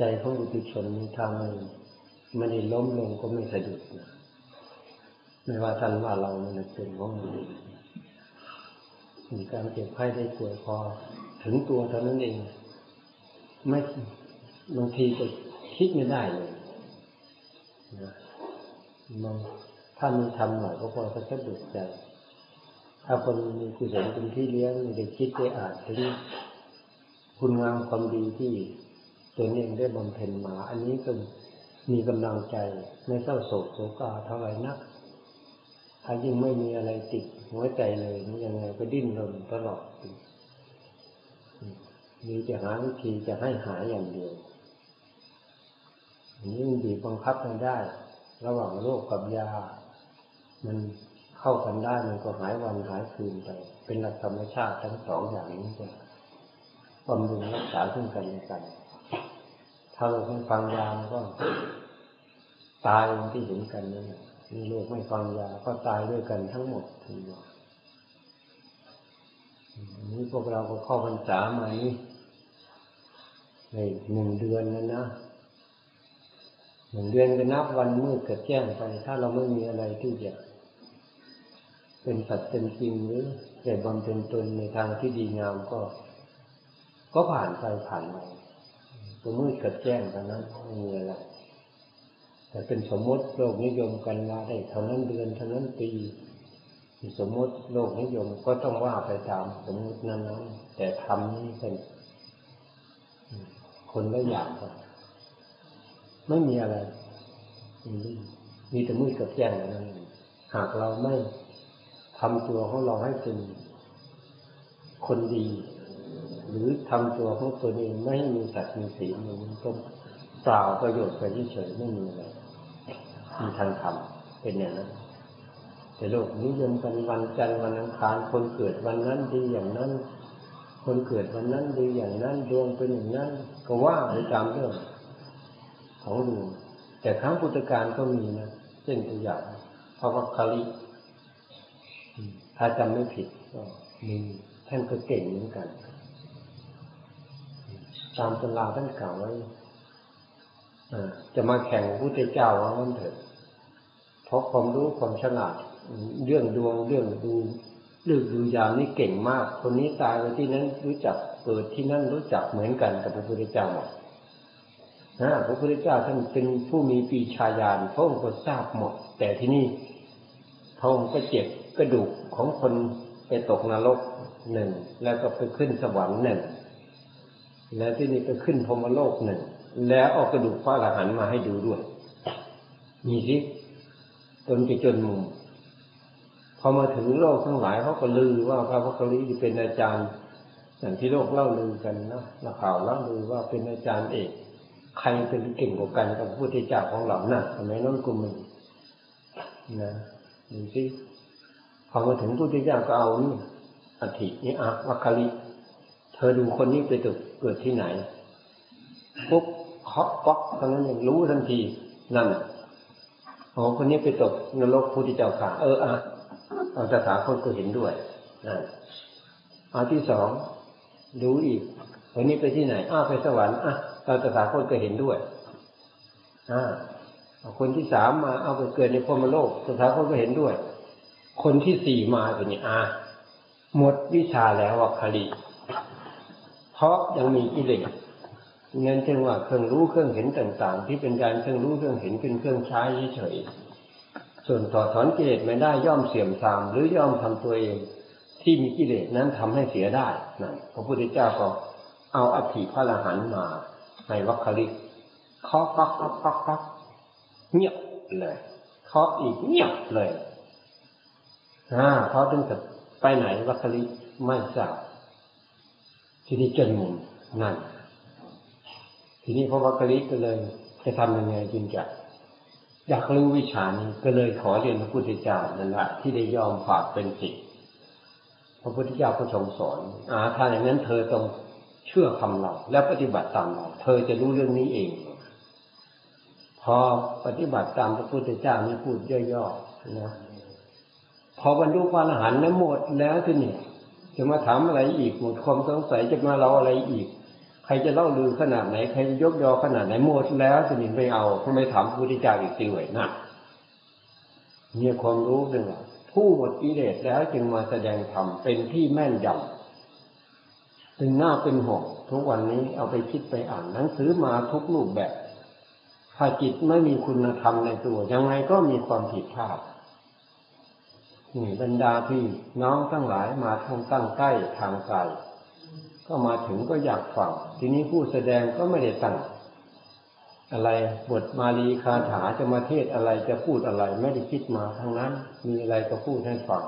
ใจของอุติชนนี้ทำให้มันได้ล้มลงก็ไม่สะดุดนะไม่ว่าท่านว่าเรามันเป็นของมันมีการเจ็บไข้ได้ป่วยพอถึงตัวเท่านั้นเอง ไม่บางทีก็คิดไม่ได้เลยนะบางถ้ามีทำหน่อยก็พอจะสะดุดใจถ้าคนมีกุศลเป็นที่เลี้ยงได้คิดได้อ่านถึงคุณงามความดีที่ ตัวเองได้บำเพ็ญมา อันนี้ก็มีกำลังใจไม่เศร้าโศกโศกาเท่าไรนัก ถ้ายิ่งไม่มีอะไรติดหัวใจเลยนี่ยังไงก็ดิ้นรนตลอดมีจะหาวิธีจะให้หายอย่างเดียวอันนี้มันบีบบังคับไม่ได้ ระหว่างโรคกับยา มันเข้ากันได้มันก็หายวันหายคืนไป เป็นหลักธรรมชาติทั้งสองอย่างนี้จะบำรุงรักษาซึ่งกันและกัน ถ้าเราไม่ฟังยามก็ ตายอย่างที่เห็นกันนี่มีโรคไม่ฟังยาก็ตายด้วยกันทั้งหมดทีเดียวนี้พวกเราก็เข้าพรรษามานี่ในหนึ่งเดือนนั้นนะหนึ่งเดือนก็นับวันมืดกับแจ้งไป ถ้าเราไม่มีอะไรที่จะเป็นสัตว์เป็นจริงหรือแต่บำเพ็ญตนในทางที่ดีงามก็ ก็ผ่านไปผ่านไปก็มืดกับแจ้งเท่านั้นไม่มีอะไรแต่เป็นสมมติโลกนิยมกันมาได้เท่านั้นเดือนเท่านั้นปีสมมติโลกนิยมก็ต้องว่าไปตามสมมตินั้นนั้นแต่ทำนี่เป็นคนละอย่างกันไม่มีอะไรมีแต่มืดกับแจ้งนั้นหากเราไม่ทำตัวของเราให้เป็นคนดี หรือทำตัวของตัวเองไม่ให้มีสัตว์มีสีมันก็เปล่าประโยชน์ไปเฉยไม่มีอะไรมีทางธรรมเป็นอย่างนั้นแต่โลกนิยมกันวันจันทร์วันอังคารคนเกิดวันนั้นดีอย่างนั้น คนเกิดวันนั้นดีอย่างนั้นดวงเป็นอย่างนั้น ก็ว่าไปตามเรื่องของดวงแต่ครั้งพุทธการก็มีนะเช่นตัวอย่างพระวัคคลิถ้าจำไม่ผิดก็มีท่านก็เก่งเหมือนกัน ตามตำราท่านกล่าวไว้จะมาแข่งพระพุทธเจ้าว่างั้นเถิดเพราะความรู้ความฉลาด เรื่องดวงเรื่องดูเรื่องดูยามนี่เก่งมาก คนนี้ตายไปที่นั้นรู้จักเกิดที่นั่นรู้จักเหมือนกันกับพระพุทธเจ้าหมดนะพระพุทธเจ้าท่านเป็นผู้มีปีชาญาณพระองค์ก็ทราบหมด แต่ที่นี่พระองค์ก็เจ็บกระดูกของคนไปตกนรกหนึ่งแล้วก็ไปขึ้นสวรรค์หนึ่ง แล้วที่นี่ไปขึ้นพรมโลกหนึ่ง แล้วเอากระดูกพระอรหันต์มาให้ดูด้วย มีสิจนไปจนมุมพอมาถึงโลกทั้งหลายเขาก็ลือว่าพระพุทธลิเป็นอาจารย์ อย่างที่โลกเล่าลือกันนะนักข่าวเล่าลือว่าเป็นอาจารย์เอกใครเป็นเก่งกว่ากันกับพระพุทธเจ้าของเรานะ่ะทำไมน้องกุมมันนะดูสิพอมาถึงพระพุทธเจ้าก็เอานี่อธินี่อาวัคคลิเธอดูคนนี้ไปตุก เกิดที่ไหนปุ๊บเคาะป๊อกทั้งนั้นยังรู้ทันที นั่นโอ๋อคนนี้ไปตกนรกพุทธเจ้าขาเอออะเอาสถาคนก็เห็นด้วยนั่นอันที่สองดูอีกคนนี้ไปที่ไหนอ้าไปสวรรค์อะเราสถาคนก็เห็นด้วยอ่าคนที่สามมาเอาไปเกิดในพรมโลกสถาคนก็เห็นด้วย คนที่สี่มาตัวนี้อ่าหมดวิชาแล้ววัคคลี เพราะยังมีกิเลสงั้นจึงว่าเครื่องรู้เครื่องเห็นต่าง ๆ ที่เป็นการเครื่องรู้เครื่องเห็นเป็นเครื่องใช้เฉยส่วนต่อถอนกิเลสไม่ได้ย่อมเสื่อมทรามหรือย่อมทำตัวเองที่มีกิเลสนั้นทำให้เสียได้นั่นพระพุทธเจ้าก็เอาอธิพระรหันมาในวัคคลิเคาะปักปักปักปักเงียบเลยเคาะอีกเงียบเลยอ่าเขาถึงจะไปไหนวัคคลิไม่ทราบ ทีนี้จนมุมนั่น ทีนี้พระวัคคลิก็เลยจะทำยังไงจึงจะอยากรู้วิชานี้ก็เลยขอเรียนพระพุทธเจ้านั่นแหละที่ได้ยอมฝากเป็นสิทธิพระพุทธเจ้าก็ทรงสอนอ่าถ้าอย่างนั้นเธอต้องเชื่อคำเราและปฏิบัติตามเรา เธอจะรู้เรื่องนี้เอง พอปฏิบัติตามพระพุทธเจ้านี่พูดย่อๆนะพอบรรลุพระอรหันต์นั้นหมดแล้วทีนี้ จะมาถามอะไรอีกหมดความสงสัยจะมาเราอะไรอีก ใครจะเล่าลือขนาดไหนใครจะยกยอขนาดไหนหมดแล้วสนิทไปเอาทำไมถามพระพุทธเจ้าอีกตีไว้นะมีความรู้หนึ่งผู้หมดกิเลสแล้วจึงมาแสดงธรรมเป็นที่แม่นยำถึงหน้าเป็นห่วงทุกวันนี้เอาไปคิดไปอ่านหนังสือมาทุกรูปแบบถ้าจิตไม่มีคุณธรรมในตัว ยังไงก็มีความผิดพลาด นี่บรรดาพี่น้องทั้งหลายมาทางตั้งใกล้ทางไกลก็มาถึงก็อยากฟังทีนี้ผู้แสดงก็ไม่ได้ตั้งอะไรบทมาลีคาถาจะมาเทศอะไรจะพูดอะไร ไม่ได้คิดมาทั้งนั้น มีอะไรก็พูดให้ฟัง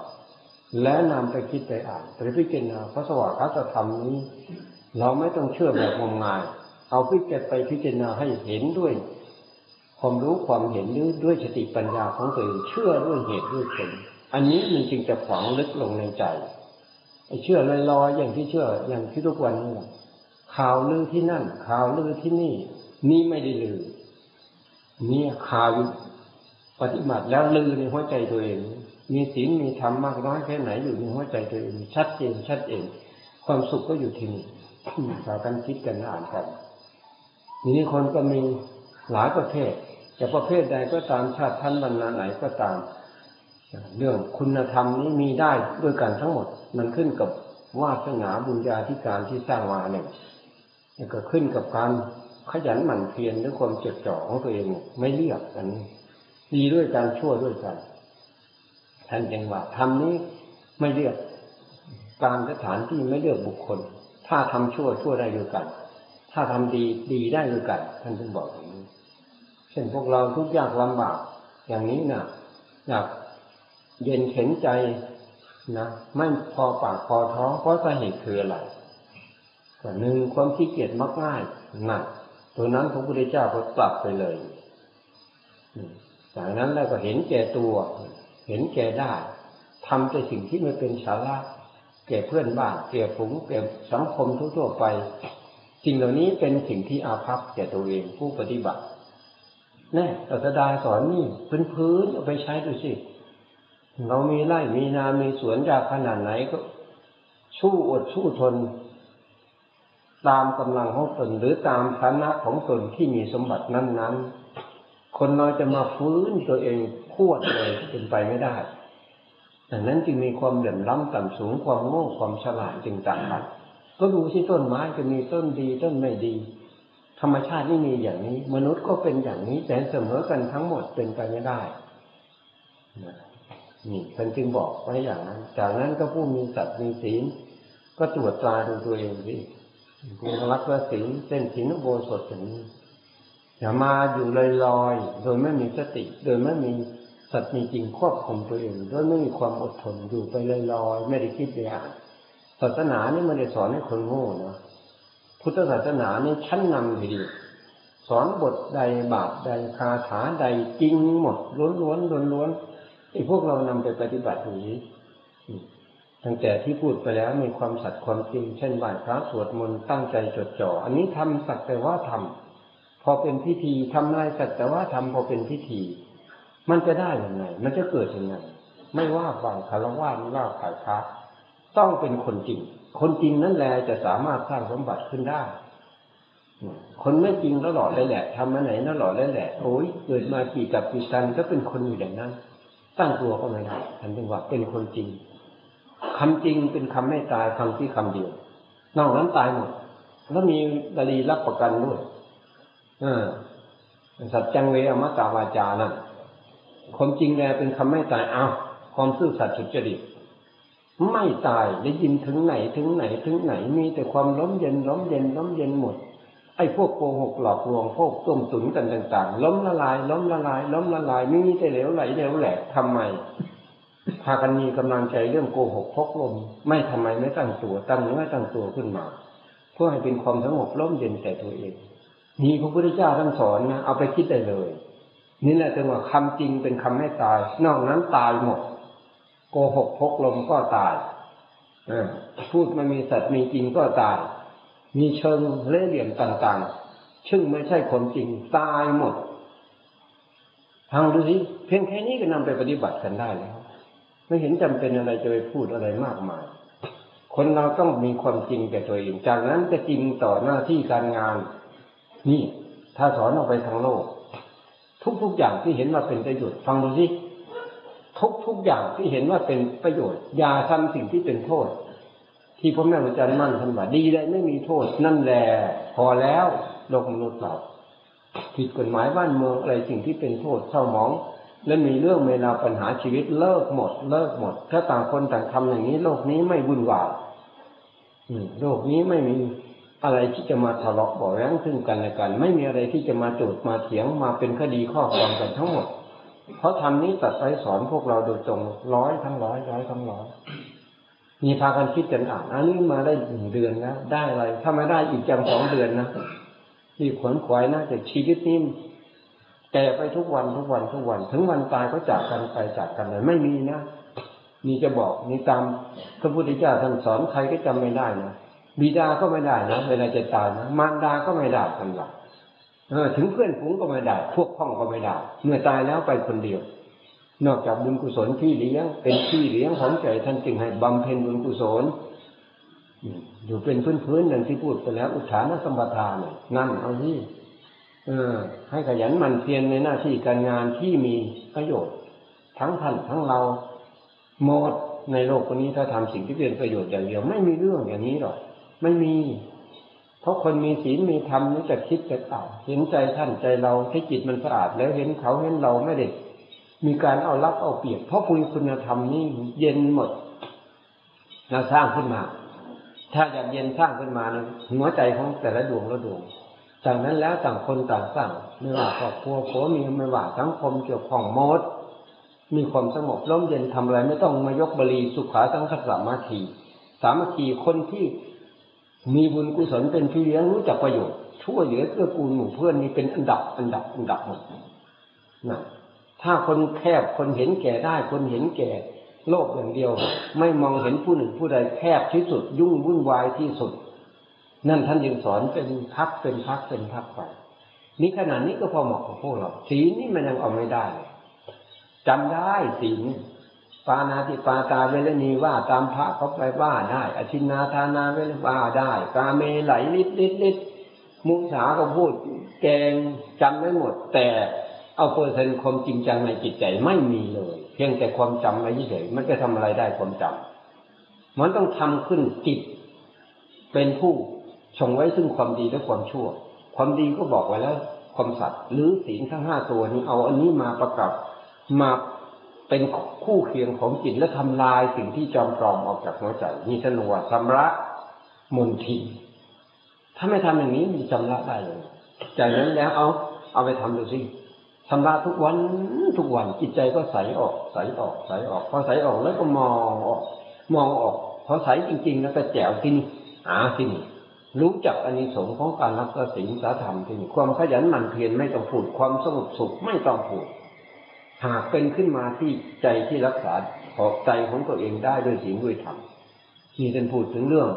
และนำไปคิดไปอ่านไปพิจารณาพระสวากาศธรรมนี้ เราไม่ต้องเชื่อแบบงมงายเอาพิจารไปพิจารณาให้เห็นด้วย ความรู้ความเห็นด้วยด้วยสติปัญญาของตัวเองเชื่อด้วยเหตุด้วยผล อันนี้มันจึงจะฝังลึกลงในใจไอ้เชื่อลอยๆอย่างที่เชื่อ อย่างที่ทุกวันนี้ข่าวลือที่นั่น ข่าวลือที่นี่ นี่ไม่ได้ลือ นี่ข่าวปฏิบัติแล้วลือในหัวใจตัวเอง มีศีลมีธรรมมากน้อยแค่ไหนอยู่ในหัวใจตัวเอง ชัดเจนชัดเองความสุขก็อยู่ที่นี่สากันคิดกันอ่านกันนี้คนก็มีหลายประเภทจะประเภทใดก็ตามชาติท่านบรรณาไหนก็ตาม เรื่องคุณธรรมนี้มีได้ด้วยกันทั้งหมด มันขึ้นกับวาสนาบุญญาธิการที่สร้างมาเนี่ยก็ขึ้นกับการขยันหมั่นเพียรด้วยความเจ็บจ่อของตัวเองไม่เลือกอันนี้ดีด้วยการชั่วด้วยกันท่านยังว่าทำนี้ไม่เลือกการสถานที่ไม่เลือกบุคคล ถ้าทำชั่วชั่วได้ด้วยกัน ถ้าทำดีดีได้ด้วยกัน ท่านจึงบอกอย่างนี้เช่นพวกเราทุกยากลำบาก อย่างนี้นะอยาก เย็นเข็นใจนะไม่พอปากพอท้องเพราะสาเหตุคืออะไรก็หนึ่งความขี้เกียจมักง่ายหนักตัวนั้นพระพุทธเจ้าก็ปรับไปเลยจากนั้นแล้วก็เห็นแก่ตัว เห็นแก่ได้ทำแต่สิ่งที่ไม่เป็นสาระแก่เพื่อนบ้านแก่ฝูงแก่สังคมทั่วไป สิ่งเหล่านี้เป็นสิ่งที่อาภัพแก่ตัวเองผู้ปฏิบัติแน่ตัสดาสอนนี่พื้นพื้นเอาไปใช้ดูสิ เรามีไร่มีนา มีสวนยากขนาดไหนก็ สู้อดสู้ทน ตามกำลังของตนหรือตามฐานะของตนที่มีสมบัตินั้น ๆ คนเราจะมาฟื้นตัวเองพวดเลยเป็นไปไม่ได้ดังนั้นจึงมีความเหลื่อมล้ำต่ำสูงความโง่ความฉลาดจึงต่างกันก็ดูที่ต้นไม้จะมีต้นดีต้นไม่ดี ธรรมชาตินี่มีอย่างนี้ มนุษย์ก็เป็นอย่างนี้แต่เสมอกันทั้งหมดเป็นไปไม่ได้ นี่ท่านจึงบอกไว้อย่างนั้น จากนั้นก็ผู้มีสัตว์มีศีล ก็ตรวจตราดูตัวเองสิผู้รักษาศีลเส้นศีลโบสถอย่างนี้อย่ามาอยู่ลอยลอยโดยไม่มีสติ โดยไม่มีสัตว์มีจริงควบคุมตัวเอง โดยไม่มีความอดทนอยู่ไปลอยลอยไม่ได้คิดเลยอะศาสนานี่มันได้สอนให้คนโง่นะพุทธศาสนานี่ชั้นนำทีเดียวสอนบทใดบาทใดคาถาใดจริงหมดล้วนล้วนล้วนล้วน ไอ้พวกเรานำไปปฏิบัติอย่างนี้ตั้งแต่ที่พูดไปแล้วมีความสัตย์ความจริง เช่นไหว้พระสวดมนต์ตั้งใจจดจ่อ อันนี้ทำสักแต่ว่าทำพอเป็นพิธีทำอะไรสักแต่ว่าทำพอเป็นพิธี มันจะได้ยังไง มันจะเกิดยังไง ไม่ว่าฝ่ายคารวะไม่ว่าฝ่ายพระต้องเป็นคนจริง คนจริงนั่นแหละจะสามารถสร้างสมบัติขึ้นได้ คนไม่จริงแล้วหล่อเลยแหละทำมาไหนนั่นหล่อเลยแหละ โอ้ยเกิดมากี่กับกี่กันก็เป็นคนอยู่อย่างนั้น ตั้งตัวก็ไม่ได้ท่านจึงว่าเป็นคนจริงคำจริงเป็นคำไม่ตายคำที่คำเดียวนอกนั้นตายหมด แล้วมีดลีรับประกันด้วยอสัจจังเวอมตาวาจานั่นความจริงแลเป็นคำไม่ตายเอาความซื่อสัตย์สุจริตไม่ตายได้ยินถึงไหนถึงไหนถึงไหนมีแต่ความล้มเย็นล้มเย็นล้มเย็นหมด อ้พวกโกหกหลอกลวงพวกต้มตุนกันต่าง ๆ ล้มละลาย ล้มละลาย ล้มละลายไม่มีแต่เหลวไหลเหลวแหลกทำไมพากันมีกำลังใจเรื่องโกหกพกลม ไม่ทำไมไม่ตั้งตัวตั้งเนื้อตั้งตัวขึ้นมา เพื่อให้เป็นความสงบร่มเย็นแต่ตัวเองนี่พระพุทธเจ้าท่านสอนนะเอาไปคิดได้เลย นี่แหละจังว่าคำจริงเป็นคำไม่ตาย นอกนั้นตายหมด โกหกพกลมก็ตายอพูดมันมีสัตว์มีจริงก็ตาย มีเชิงเล่เหลี่ยมต่างๆ ซึ่งไม่ใช่คนจริงตายหมดทางดูสิเพียงแค่นี้ก็นำไปปฏิบัติกันได้แล้วไม่เห็นจำเป็นอะไรจะไปพูดอะไรมากมาย คนเราต้องมีความจริงแก่ตัวเอง จากนั้นจะจริงต่อหน้าที่การงาน นี่ ถ้าสอนออกไปทางโลก ทุกๆอย่างที่เห็นว่าเป็นประโยชน์ฟังดูสิทุกๆอย่างที่เห็นว่าเป็นประโยชน์อย่าทำสิ่งที่เป็นโทษ ที่พ่อแม่อาจารย์มั่นท่านว่าดีเลยไม่มีโทษ นั่นแหละพอแล้วโลกมนุษย์เราผิดกฎหมายบ้านเมืองอะไรสิ่งที่เป็นโทษเศร้าหมอง และมีเรื่องเวลาปัญหาชีวิตเลิกหมด เลิกหมด ถ้าต่างคนต่างทำอย่างนี้ โลกนี้ไม่วุ่นวายโลกนี้ไม่มีอะไรที่จะมาทะเลาะเบาแย้งซึ่งกันและกัน ไม่มีอะไรที่จะมาโจดมาเถียงมาเป็นคดีข้อความกันทั้งหมด เพราะทำนี้ตัดไปสอนพวกเราโดยตรงร้อยทั้งร้อยร้อยทั้งร้อย มีพากันคิดกันอ่านอันนี้มาได้หนึ่งเดือนแล้วได้อะไรถ้าไม่ได้อีกจังสองเดือนนะที่ขวนขวายนะแต่ชีวิตนี้แก่ไปทุกวันทุกวันทุกวัน ถึงวันตายก็จากกันไปจากกันเลยไม่มีนะนี่จะบอกนี่ตามพระพุทธเจ้าท่านสอนใครก็จำไม่ได้นะบิดาก็ไม่ได้นะเวลาจะตายนะมารดาก็ไม่ได้กันหรอกถึงเพื่อนฝูงก็ไม่ได้ พวกพ้องก็ไม่ได้ เมื่อตายแล้วไปคนเดียว นอกจากบุญกุศลที่เลี้ยงเป็นที่เลี้ยงของใจท่านจึงให้บำเพ็ญบุญกุศลอยู่เป็นพื้นๆอย่างที่พูดไปแล้ว อุทานสมบัตินั่นเอาที่เออ ให้ขยันหมั่นเพียรในหน้าที่การงานที่มีประโยชน์ ทั้งท่านทั้งเราหมดในโลกนี้ถ้าทำสิ่งที่เป็นประโยชน์อย่างเดียว ไม่มีเรื่องอย่างนี้หรอกไม่มี เพราะคนมีศีลมีธรรมนี่จะคิดจะต่าเห็นใจท่านใจเราที่จิตมันสะอาดแล้วเห็นเขาเห็นเราไม่ได้ มีการเอารับเอาเปรียบ เพราะคุณคุณธรรมนี่เย็นหมด เราสร้างขึ้นมา ถ้าอยากเย็นสร้างขึ้นมานี่ยหัวใจของแต่ละดวงละดวงจากนั้นแล้วต่างคนต่างสร้างไม่ว่าครอบครัวผัวเมียไม่ว่าสังคมเกี่ยวของมดมีความสงบร่มเย็นทำอะไรไม่ต้องมายกบรีสุขาสังขสามาทีสามัคคีคนที่มีบุญกุศลเป็นพี่เลี้ยงรู้จักประโยชน์ช่วยเหลือเพื่อกูลหมู่เพื่อนนี่เป็นอันดับอันดับอันดับหมดนะ ถ้าคนแคบคนเห็นแก่ได้ คนเห็นแก่ โลกอย่างเดียว ไม่มองเห็นผู้หนึ่งผู้ใดแคบที่สุด ยุ่งวุ่นวายที่สุด นั่นท่านยังสอนเป็นพักเป็นพักเป็นพักไปนี่ขนาดนี้ก็พอเหมาะกับพวกเราสีนี่มันยังเอาไม่ได้จำได้สีปานาติปาตาเวลนีว่าตามพระเขาไปว่าได้อชินนาทานาเวลว่าได้ กาเมไหลลิดลิดลิดมุสาก็พูดแกงจำไม่หมดแต่ เอาเปอร์เซ็นต์ความจริงจังในจิตใจไม่มีเลย เพียงแต่ความจำไม่เฉยมันจะทำอะไรได้ความจำมันต้องทำขึ้นจิต เป็นผู้ชงไว้ซึ่งความดีและความชั่ว ความดีก็บอกไว้แล้ว ความสัตย์หรือศีลทั้งห้าตัวนี้เอาอันนี้มาประกอบมาเป็นคู่เคียงของจิตและทำลายสิ่งที่จอมปลอมออกจากหัวใจนี่สนุวชำระมนทินถ้าไม่ทำอย่างนี้มีชำระได้เลยจากนั้นแล้วเอาเอาไปทำดูสิ ชำระทุกวันทุกวันจิตใจก็ใสออกใสออกใสออกพอใสออกแล้วก็มองออก มองออกพอใสจริง ๆ แล้วก็แจ๋วที่นี่หาที่นี่รู้จักอันนี้สงของการรักษาศีลสาธรรมที่นี่ความขยันหมั่นเพียรไม่ต้องพูดความสงบสุขไม่ต้องพูดหากเป็นขึ้นมาที่ใจที่รักษาขอบใจของตัวเองได้ด้วยศีลด้วยธรรมมีท่านพูดถึงเรื่อง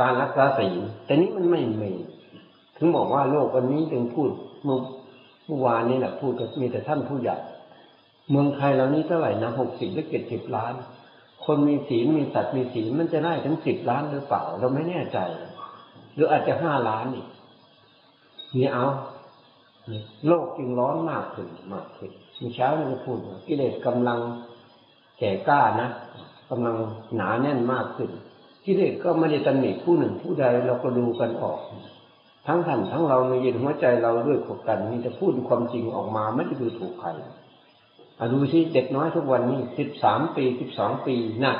การรักษาศีลแต่นี้มันไม่มีถึงบอกว่าโลกวันนี้จึงพูดเมื่อ เมื่อวานนี้แหละพูดกับมีแต่ท่านผู้ใหญ่เมืองไทยเรานี้เท่าไหร่นะหกสิบหรือเจ็ดสิบล้าน คนมีศีลมีสัตว์มีศีลมันจะได้ถึงสิบล้านหรือเปล่า เราไม่แน่ใจ หรืออาจจะห้าล้านนี่นี่เอาโลกจึงร้อนมากขึ้นมากขึ้นมีเช้านี่ก็พูดกิเลสกำลังแก่กล้านะกำลังหนาแน่นมากขึ้นกิเลสก็ไม่ได้ตำหนิผู้หนึ่งผู้ใดเราก็ดูกันออก ทั้งท่านทั้งเราในเย็นหัวใจเราด้วยขบกันนี่จะพูดความจริงออกมาไม่ได้ดูถูกใครอดูสิเด็กน้อยทุกวันนี้สิบสามปีสิบสองปีน่ะ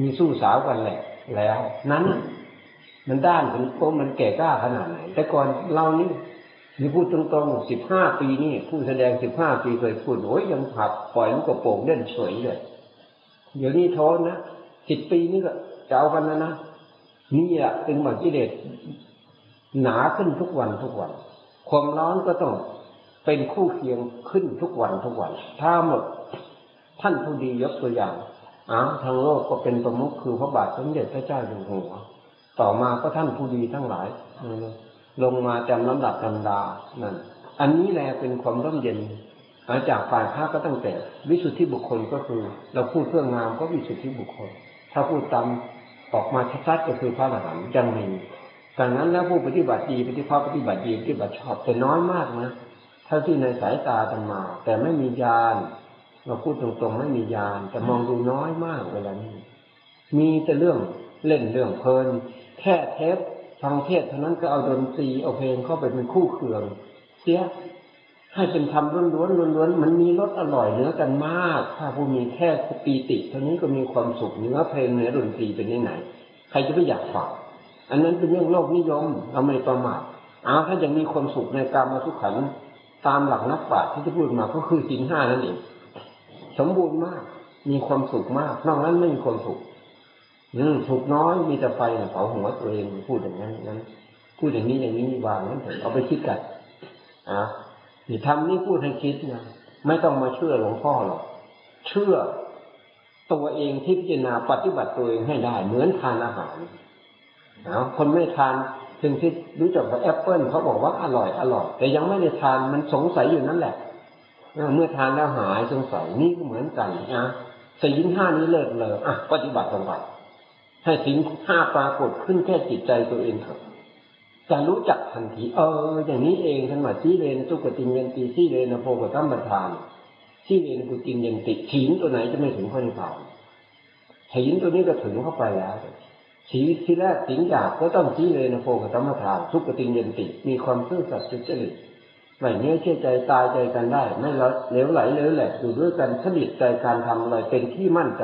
มีสู้สาวกันแหละ แล้ว นั้น มันด้านถึงโค้มันแก่กล้าขนาดไหน แต่ก่อนเรานี่นี่พูดตรงๆสิบห้าปีนี่ผู้แสดงสิบห้าปีเคยพูดโอ้ยยังผักปล่อยลูกกระโปรงเล่นสวยเลยเดี๋ยวนี้ทนนะสิบปีนี่ก็จะเอากันนะนะนี่แหละเป็นบักิเลส หนาขึ้นทุกวันทุกวัน ความร้อนก็ต้องเป็นคู่เคียงขึ้นทุกวันทุกวัน ถ้าหมดท่านผู้ดียกตัวอย่างอ้าทางโลกก็เป็นประมุขคือพระบาทสมเด็จพระเจ้าอยู่หัว ต่อมาก็ท่านผู้ดีทั้งหลายลงมาจำลำดับลำดานั่นอันนี้แหละเป็นความร่มเย็นหลังจากฝ่ายพระก็ตั้งแต่ วิสุทธิบุคคลก็คือ เราพูดเพื่องามก็วิสุทธิบุคคล ถ้าพูดตามออกมาชัดๆก็คือพระอรหันต์ยังมี ดังนั้นแล้วผู้ปฏิบัติดีปฏิภาปฏิบัติดีปฏิบัติชอบแต่น้อยมากนะเท่าที่ในสายตาธรรมา แต่ไม่มีญาณเราพูดตรงๆไม่มีญาณแต่มองดูน้อยมากเวลานี้ มีแต่เรื่องเล่นเรื่องเพลิน แค่เทปฟังเทศเท่านั้นก็เอาดนตรีเอาเพลงเข้าไปเป็นคู่เคืองเสียให้เป็นธรรมล้วนๆล้วนๆมันมีรสอร่อยเนื้อกันมาก ถ้าผู้มีแค่ปีติ เท่านี้ก็มีความสุขเนื้อเพลงเนื้อดนตรีเป็นที่ไหนใครจะไม่อยากฟัง อันนั้นเป็นเรื่องโลกนิยมเราไม่ประมาทเอาถ้ายังมีความสุขในการมาสุขขันตามหลักนักปราชญ์ที่จะพูดมาก็คือสินห้านั่นเองสมบูรณ์มาก มีความสุขมากนอกนั้นไม่มีความสุขอืมสุขน้อยมีแต่ไฟเผาหัวตัวเองพูดอย่างนั้นนั้นพูดอย่างนี้อย่างนี้วางนั้นเอะเอาไปคิดกันอะที่ทำนี่พูดให้คิดนะไม่ต้องมาเชื่อหลวงพ่อหรอกเชื่อตัวเองที่พิจารณาปฏิบัติตัวเองให้ได้ เหมือนทานอาหาร นะคนไม่ทานถึงที่รู้จักว่าแอปเปิลเขาบอกว่าอร่อยอร่อย แต่ยังไม่ได้ทานมันสงสัยอยู่นั่นแหละเมื่อทานแล้วหายสงสัยนี่ก็เหมือนกันนะสี่ินห้านี้เลิกเลยอะปฏิบัติลงไปให้สิ่งห้าปรากฏขึ้นแค่จิตใจตัวเองเถอะจะรู้จักทันทีเออ อย่างนี้เองท่านว่าสีเลนสุกติยันติสีเลนโพกตัมปทานสีเลนกุติยันติถีนตัวไหนจะไม่ถึงพระนิพพานถีนตัวนี้ก็ถึงเข้าไปแล้ว สีวิตที่แรกสิงอยากก็ต้องสีเลยนะโพกตัมทานสุกติยันติ มีความซื่อสัตย์สุจริตไม่เนื้อเชื่อใจตายใจกันได้ ไม่เหลวไหลเลวแหลกอยู่ด้วยกันสนิทใจการทำอะไรเป็นที่มั่นใจ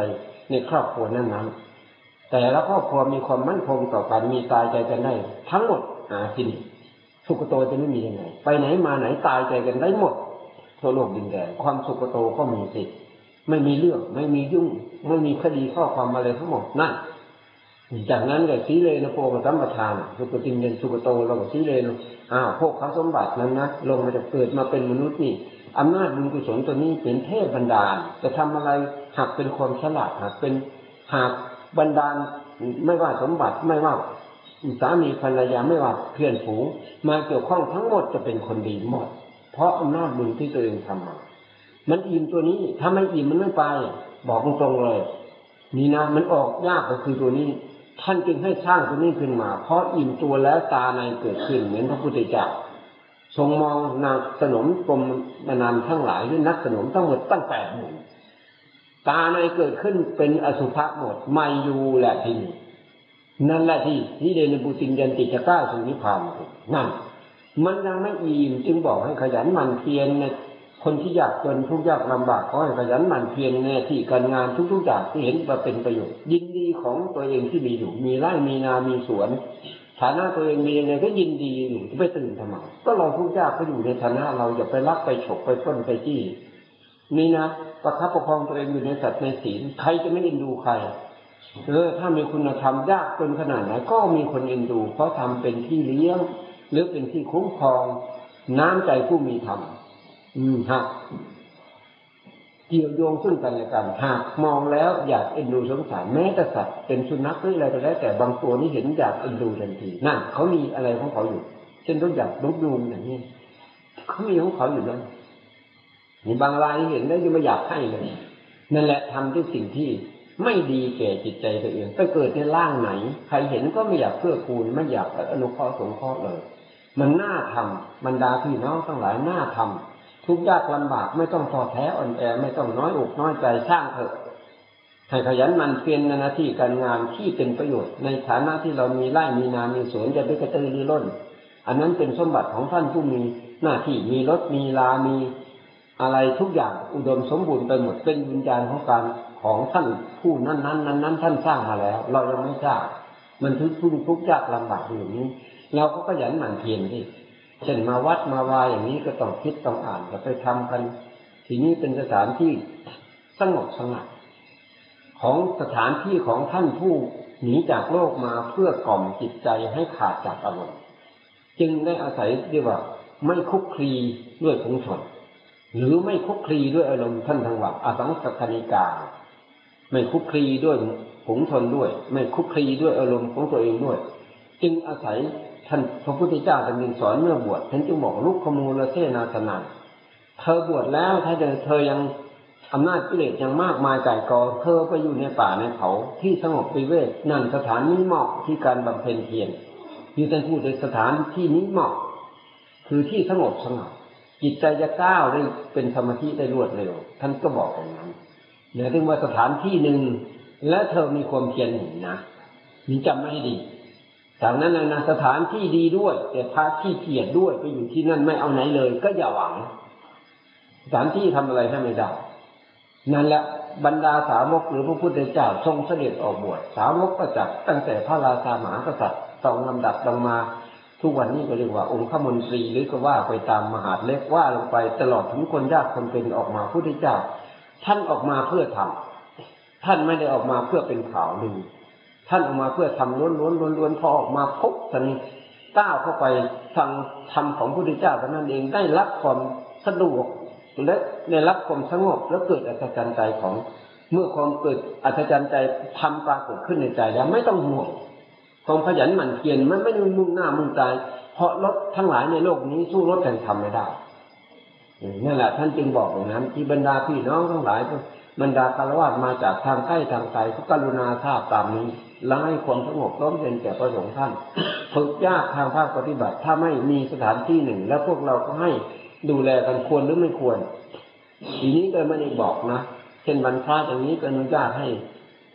ในครอบครัวนั้นนั้นแต่ละครอบครัวมีความมั่นคงต่อกันมีตายใจกันได้ ทั้งหมดหาที่นี่สุขโตจะไม่มียังไงไปไหนมาไหนตายใจกันได้หมดทั่วโลกดินแดนความสุขโตก็มีสิไม่มีเรื่องไม่มียุ่ง ไม่มีคดีข้อความอะไรทั้งหมดนั่น จากนั้นก็สีเลนโพกสัมปทานสุขตินเย็นสุขโตเราก็สีเลนอ้าวพวกเขาสมบัตินั้นนะลงมาจากเกิดมาเป็นมนุษย์นี่อำนาจบุญกุศลตัวนี้เป็นเทพบรรดาลจะทำอะไรหากเป็นความฉลาดหากเป็นหากบรรดาลไม่ว่าสมบัติไม่ว่าสามีภรรยาไม่ว่าเพื่อนฝูงมาเกี่ยวข้องทั้งหมดจะเป็นคนดีหมด เพราะอำนาจบุญที่ตัวเองทำมา มันอิ่มตัวนี้ถ้าไม่อิ่มมันไม่ไป บอกตรงๆเลย นี่นะมันออกยากก็คือตัวนี้ ท่านจึงให้สร้างตัวนี้ขึ้นมา เพราะอิ่มตัวแล้วตาในเกิดขึ้นเหมือนพระพุทธเจ้าทรงมองนางสนมกรมนานทั้งหลายด้วยนักสนมทั้งหมดตั้งแปดหมู่ตาในเกิดขึ้นเป็นอสุภะหมดไม่อยู่แหละที่นี่นั่นแหละที่ที่เดนบุตินยันติจะก้าวสู่นิพพานนั่นมันยังไม่อิ่มจึงบอกให้ขยันหมั่นเพียรใน คนที่ยากจนทุกยากลำบากก็ให้ขยันหมั่นเพียรในที่การงานทุกๆอย่างที่เห็นว่าเป็นประโยชน์ยินดีของตัวเองที่มีอยู่ มีไร่มีนา มีสวน ฐานะตัวเองมียังไงก็ยินดีอยู่จะไปตื่นทำไมก็เราทุกยากก็อยู่ในฐานะเราอย่าไปรักไปฉกไปต้นไปจี้นี่นะประคับประคองตัวเองอยู่ในสัตว์ในศีลใครจะไม่เอ็นดูใครเออถ้ามีคุณธรรมยากจนขนาดไหนก็มีคนเอ็นดู เพราะทำเป็นที่เลี้ยงหรือเป็นที่คุ้มครองน้ำใจผู้มีธรรม อืมฮะเกี่ยวโยงซึ่งกันและกันหากมองแล้วอยากเอ็นดูสงสารแม้แต่สัตว์เป็นสุนัขหรืออะไรก็แล้วแต่บางตัวนี่เห็นอยากเอ็นดูทันทีนั่นเขามีอะไรของเขาอยู่ เช่นรถอยากลุกยูงอย่างนี้เขามีของเขาอยู่นั้นนี่บางรายเห็นแล้วยังไม่อยากให้เลยนั่นแหละทำด้วยสิ่งที่ไม่ดีแก่จิตใจตัวเองไปเกิดในร่างไหน ใครเห็นก็ไม่อยากเพื่อคูณไม่อยากอนุเคราะห์สงเคราะห์เลย มันน่าทำบรรดาพี่น้องทั้งหลายน่าทำ ทุกยากลำบากไม่ต้องท้อแท้อ่อนแอไม่ต้องน้อยอกน้อยใจสร้างเถอะให้ขยันมันเพียรในหน้าที่การงานที่เป็นประโยชน์ ในฐานะที่เรามีไร่มีนา มีสวนจะไปกระตือรือร้น อันนั้นเป็นสมบัติของท่านผู้มีหน้าที่มีรถมีลา มีอะไรทุกอย่างอุดมสมบูรณ์ไปหมดเป็นวิญญาณของการของท่านผู้นั้นนั้นนั้นนั้นท่านสร้างมาแล้ว เรายังไม่ทราบมันทุกทุกทุกยากลำบากอย่างนี้ เราก็ขยันหมั่นเพียรที่ เช่นมาวัดมาวาอย่างนี้ก็ต้องคิดต้องอ่านจะไปทำกัน ทีนี้เป็นสถานที่สงบสงัดของสถานที่ของท่านผู้หนีจากโลกมาเพื่อกล่อมจิตใจให้ขาดจากอารมณ์จึงได้อาศัยเรียกว่า ไม่คุกคลีด้วยผงชนหรือไม่คุกคลีด้วยอารมณ์ท่านทั้งหลายอสังสกนิกา ไม่คุกคลีด้วยผงชนด้วย ไม่คุกคลีด้วยอารมณ์ของตัวเองด้วย จึงอาศัย ท่านพระพุทธเจ้าท่านสอนเมื่อบวชท่านจึงบอกลุกขมูลเสนาสนันเธอบวชแล้วถ้าเธอยังอำนาจกิเลสยังมากมายไก่กอเธอไปอยู่ในป่าในเขาที่สงบปิเวกนั่นสถานนี้เหมาะที่การบำเพ็ญเพียรที่ท่านพูดในสถานที่นี้เหมาะ คือที่สงบสงบจิตใจจะก้าวได้เป็นสมาธิได้รวดเร็ว ท่านก็บอกอย่างนั้นเนื่อถึงว่าสถานที่หนึ่งและเธอมีความเพียรหนึ่งนะนี่จำไม่ให้ดี จากนั้นนะสถานที่ดีด้วย แต่พระที่เกียรด้วยไปอยู่ที่นั่นไม่เอาไหนเลย ก็อย่าหวัง สถานที่ทำอะไรให้ไม่ได้นั่นแหละบรรดาสาวกหรือพระพุทธเจ้าทรงเสด็จออกบวชสาวกก็จับตั้งแต่พระราชามหากษัตริย์ต้องลำดับลงมา ทุกวันนี้ก็เรียกว่าองค์ขมนตรีหรือก็ว่าไปตามมหาเล็กว่าลงไปตลอดถึงคนยากคนเป็นออกมาพุทธเจ้า ท่านออกมาเพื่อทำท่านไม่ได้ออกมาเพื่อเป็นข่าวลือ ท่านออกมาเพื่อทำล้วนล้วนล้วนล้วนพอออกมาพบสันก้าวเข้าไปทางธรรมของพระพุทธเจ้าเท่านั้นเองได้รับความสะดวกและได้รับความสงบแล้วเกิดอัศจรรย์ใจของ เมื่อความเกิดอัศจรรย์ใจทำปรากฏขึ้นในใจแล้วไม่ต้องห่วงความขยันหมั่นเพียรมันไม่ได้มุ่งหน้ามุ่งใจเพราะรถทั้งหลายในโลกนี้สู้รถแห่งธรรมไม่ได้นั่นแหละท่านจึงบอกอย่างนั้นที่บรรดาพี่น้องทั้งหลายบรรดาคารวะมาจากทางใกล้ทางไกลก็กรุณาทราบตามนี้ และให้ความสงบร่มเย็นแก่ประสงค์ท่านฝึกยากทางภาคปฏิบัติ ถ้าไม่มีสถานที่หนึ่ง แล้วพวกเราก็ให้ดูแลกันควรหรือไม่ควร ทีนี้ก็ไม่ได้บอกนะเช่นบรรพระอย่างนี้ก็อนุญาตให้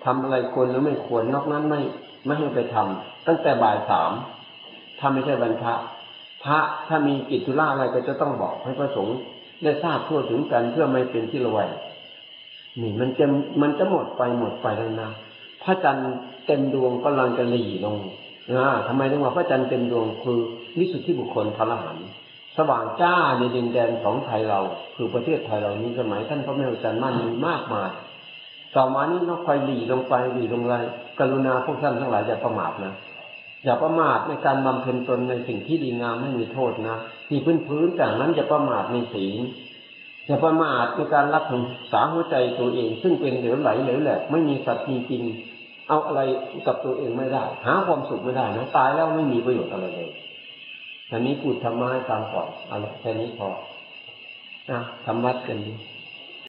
ทำอะไรควรหรือไม่ควรนอกนั้นไม่ไม่ให้ไปทำตั้งแต่บ่ายสามถ้าไม่ใช่บรรพระพระถ้ามีกิจธุระอะไรก็จะต้องบอกให้พระสงฆ์ได้ทราบทั่วถึงกันเพื่อไม่เป็นที่ระแวงนี่มันจะมันจะหมดไปหมดไปแล้วนะ พระจันทร์เต็มดวงกำลังจะหลีลงนะทำไมถึงว่าพระจันทร์เต็มดวงคือวิสุทธิบุคคลพระรหันสว่างจ้าในดินแดนของไทยเรา คือประเทศไทยเรานี้สมัยท่านพระแม่จันทร์มั่นมีมากมายต่อมานี้ต้องคอยหลีลงไปหลีลงไรกรุณาพวกท่านทั้งหลายอย่าประมาทนะอย่าประมาทในการบำเพ็ญตนในสิ่งที่ดีงามไม่มีโทษนะที่พื้นพื้นจากนั้นอย่าประมาทในศีลอย่าประมาทในการรักษาหัวใจตัวเอง ซึ่งเป็นเหลวไหลเหลวแหลกไม่มีสัตว์จริง เอาอะไรกับตัวเองไม่ได้ หาความสุขไม่ได้นะตายแล้วไม่มีประโยชน์อะไรเลยอันนี้พูดธรรมะให้ฟังก่อนเอาละแค่นี้พอนะทำวัดกันดี